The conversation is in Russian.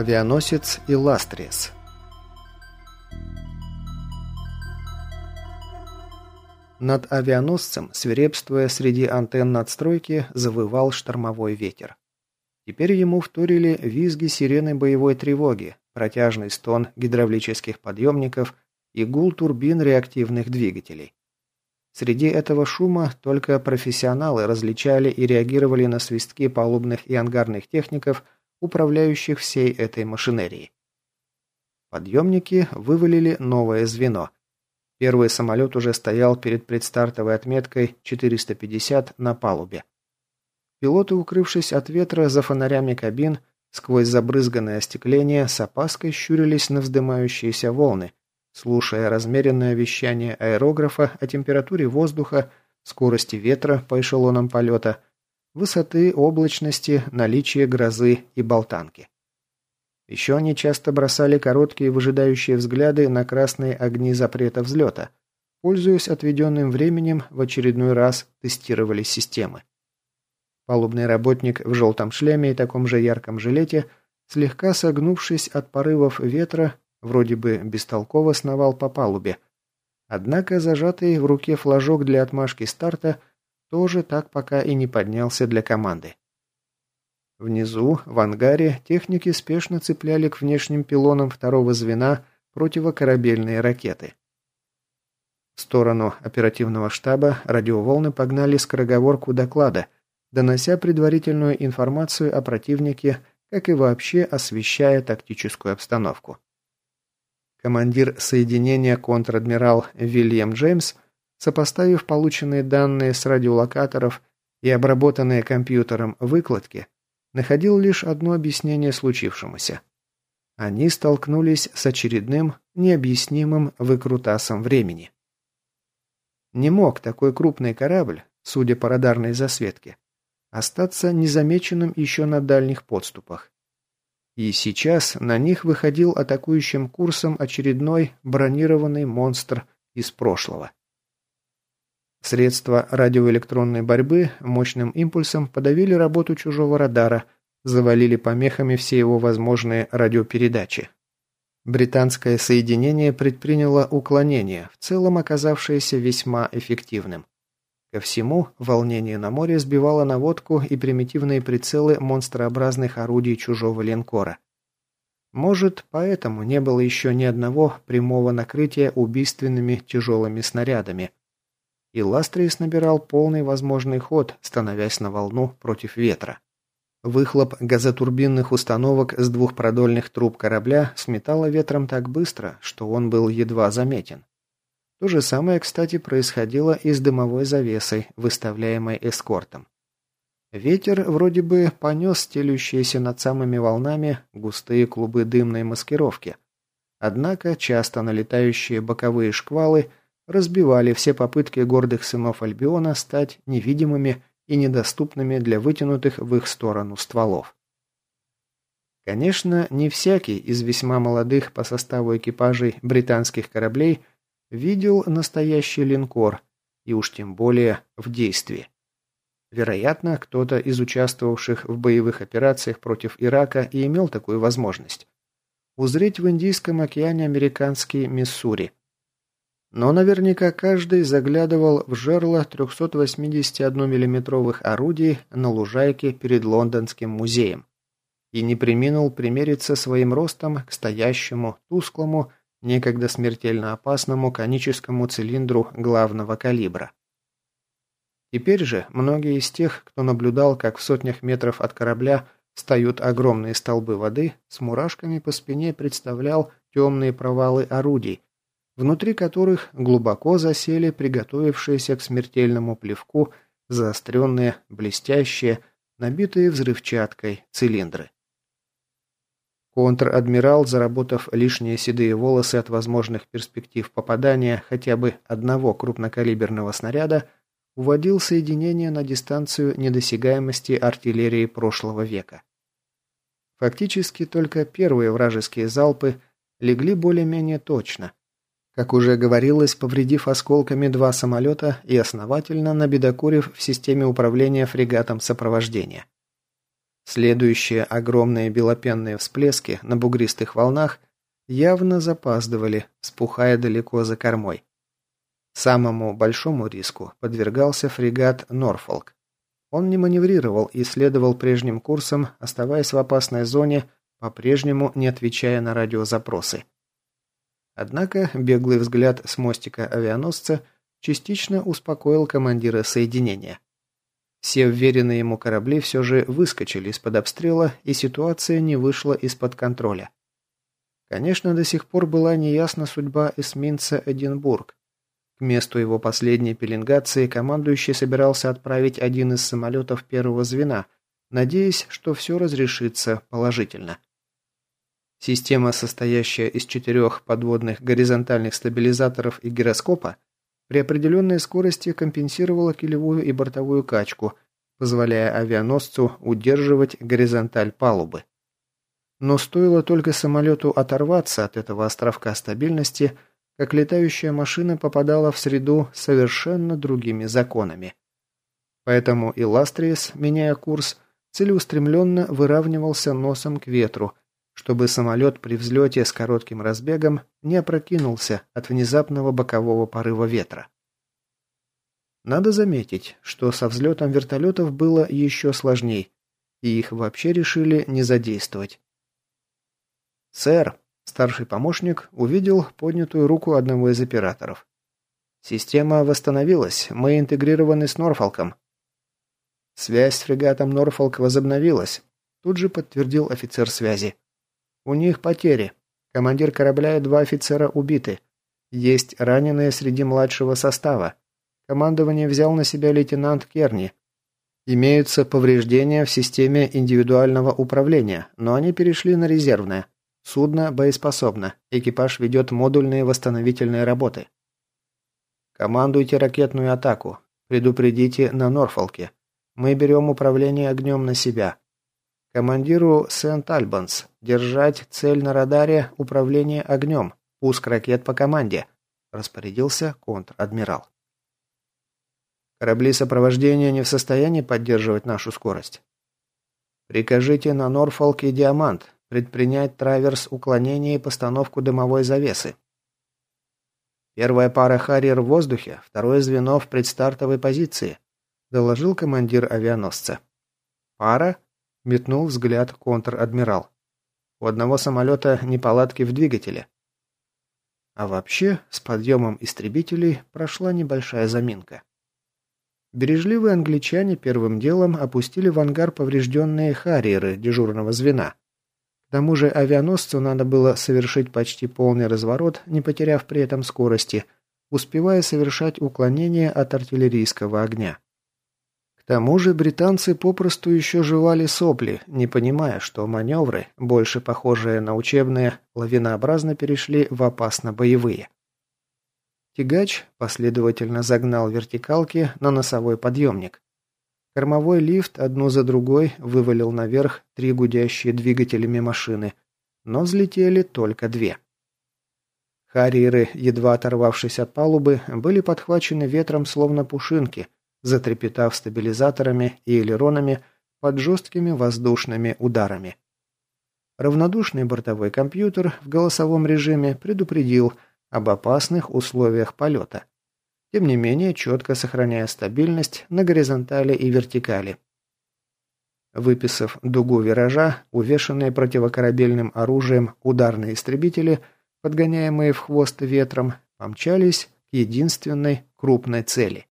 Авианосец Иластриес Над авианосцем, свирепствуя среди антенн надстройки, завывал штормовой ветер. Теперь ему вторили визги сирены боевой тревоги, протяжный стон гидравлических подъемников и гул турбин реактивных двигателей. Среди этого шума только профессионалы различали и реагировали на свистки палубных и ангарных техников, управляющих всей этой машинерией. Подъемники вывалили новое звено. Первый самолет уже стоял перед предстартовой отметкой 450 на палубе. Пилоты, укрывшись от ветра за фонарями кабин, сквозь забрызганное остекление с опаской щурились на вздымающиеся волны, слушая размеренное вещание аэрографа о температуре воздуха, скорости ветра по эшелонам полета, высоты облачности, наличие грозы и болтанки. Еще они часто бросали короткие выжидающие взгляды на красные огни запрета взлета. Пользуясь отведенным временем, в очередной раз тестировали системы. Палубный работник в желтом шлеме и таком же ярком жилете, слегка согнувшись от порывов ветра, Вроде бы бестолково сновал по палубе. Однако зажатый в руке флажок для отмашки старта тоже так пока и не поднялся для команды. Внизу, в ангаре, техники спешно цепляли к внешним пилонам второго звена противокорабельные ракеты. В сторону оперативного штаба радиоволны погнали скороговорку доклада, донося предварительную информацию о противнике, как и вообще освещая тактическую обстановку. Командир соединения контр-адмирал Вильям Джеймс, сопоставив полученные данные с радиолокаторов и обработанные компьютером выкладки, находил лишь одно объяснение случившемуся. Они столкнулись с очередным необъяснимым выкрутасом времени. Не мог такой крупный корабль, судя по радарной засветке, остаться незамеченным еще на дальних подступах. И сейчас на них выходил атакующим курсом очередной бронированный монстр из прошлого. Средства радиоэлектронной борьбы мощным импульсом подавили работу чужого радара, завалили помехами все его возможные радиопередачи. Британское соединение предприняло уклонение, в целом оказавшееся весьма эффективным. Ко всему, волнение на море сбивало наводку и примитивные прицелы монстрообразных орудий чужого линкора. Может, поэтому не было еще ни одного прямого накрытия убийственными тяжелыми снарядами. И Ластрис набирал полный возможный ход, становясь на волну против ветра. Выхлоп газотурбинных установок с двух продольных труб корабля сметало ветром так быстро, что он был едва заметен. То же самое, кстати, происходило и с дымовой завесой, выставляемой эскортом. Ветер вроде бы понес стелющиеся над самыми волнами густые клубы дымной маскировки. Однако часто налетающие боковые шквалы разбивали все попытки гордых сынов Альбиона стать невидимыми и недоступными для вытянутых в их сторону стволов. Конечно, не всякий из весьма молодых по составу экипажей британских кораблей видел настоящий линкор, и уж тем более в действии. Вероятно, кто-то из участвовавших в боевых операциях против Ирака и имел такую возможность. Узреть в Индийском океане американский Миссури. Но наверняка каждый заглядывал в жерло 381 миллиметровых орудий на лужайке перед Лондонским музеем и не приминул примериться своим ростом к стоящему, тусклому, некогда смертельно опасному коническому цилиндру главного калибра. Теперь же многие из тех, кто наблюдал, как в сотнях метров от корабля встают огромные столбы воды, с мурашками по спине представлял темные провалы орудий, внутри которых глубоко засели приготовившиеся к смертельному плевку заостренные, блестящие, набитые взрывчаткой цилиндры. Контр-адмирал, заработав лишние седые волосы от возможных перспектив попадания хотя бы одного крупнокалиберного снаряда, уводил соединение на дистанцию недосягаемости артиллерии прошлого века. Фактически только первые вражеские залпы легли более-менее точно. Как уже говорилось, повредив осколками два самолета и основательно набедокурив в системе управления фрегатом сопровождения. Следующие огромные белопенные всплески на бугристых волнах явно запаздывали, спухая далеко за кормой. Самому большому риску подвергался фрегат «Норфолк». Он не маневрировал и следовал прежним курсом, оставаясь в опасной зоне, по-прежнему не отвечая на радиозапросы. Однако беглый взгляд с мостика авианосца частично успокоил командира соединения. Все вверенные ему корабли все же выскочили из-под обстрела, и ситуация не вышла из-под контроля. Конечно, до сих пор была неясна судьба эсминца «Эдинбург». К месту его последней пеленгации командующий собирался отправить один из самолетов первого звена, надеясь, что все разрешится положительно. Система, состоящая из четырех подводных горизонтальных стабилизаторов и гироскопа, при определенной скорости компенсировала килевую и бортовую качку, позволяя авианосцу удерживать горизонталь палубы. Но стоило только самолету оторваться от этого островка стабильности, как летающая машина попадала в среду совершенно другими законами. Поэтому и Ластриес, меняя курс, целеустремленно выравнивался носом к ветру, чтобы самолет при взлете с коротким разбегом не опрокинулся от внезапного бокового порыва ветра. Надо заметить, что со взлетом вертолетов было еще сложней, и их вообще решили не задействовать. «Сэр», – старший помощник увидел поднятую руку одного из операторов. «Система восстановилась, мы интегрированы с Норфолком». «Связь с фрегатом Норфолк возобновилась», – тут же подтвердил офицер связи. У них потери. Командир корабля и два офицера убиты. Есть раненые среди младшего состава. Командование взял на себя лейтенант Керни. Имеются повреждения в системе индивидуального управления, но они перешли на резервное. Судно боеспособно. Экипаж ведет модульные восстановительные работы. Командуйте ракетную атаку. Предупредите на Норфолке. Мы берем управление огнем на себя. Командиру Сент-Альбанс держать цель на радаре управление огнем. Пуск ракет по команде», – распорядился контр-адмирал. «Корабли сопровождения не в состоянии поддерживать нашу скорость. Прикажите на Норфолк и Диамант предпринять траверс уклонения и постановку дымовой завесы. Первая пара «Харриер» в воздухе, второе звено в предстартовой позиции», – доложил командир авианосца. «Пара?» Метнул взгляд контр-адмирал. У одного самолета неполадки в двигателе. А вообще, с подъемом истребителей прошла небольшая заминка. Бережливые англичане первым делом опустили в ангар поврежденные харриеры дежурного звена. К тому же авианосцу надо было совершить почти полный разворот, не потеряв при этом скорости, успевая совершать уклонение от артиллерийского огня тому же британцы попросту еще жевали сопли, не понимая, что маневры, больше похожие на учебные, лавинообразно перешли в опасно-боевые. Тягач последовательно загнал вертикалки на носовой подъемник. Кормовой лифт одну за другой вывалил наверх три гудящие двигателями машины, но взлетели только две. Харриеры, едва оторвавшись от палубы, были подхвачены ветром словно пушинки – затрепетав стабилизаторами и элеронами под жесткими воздушными ударами. Равнодушный бортовой компьютер в голосовом режиме предупредил об опасных условиях полета. Тем не менее, четко сохраняя стабильность на горизонтали и вертикали. Выписав дугу виража, увешанные противокорабельным оружием ударные истребители, подгоняемые в хвост ветром, помчались к единственной крупной цели.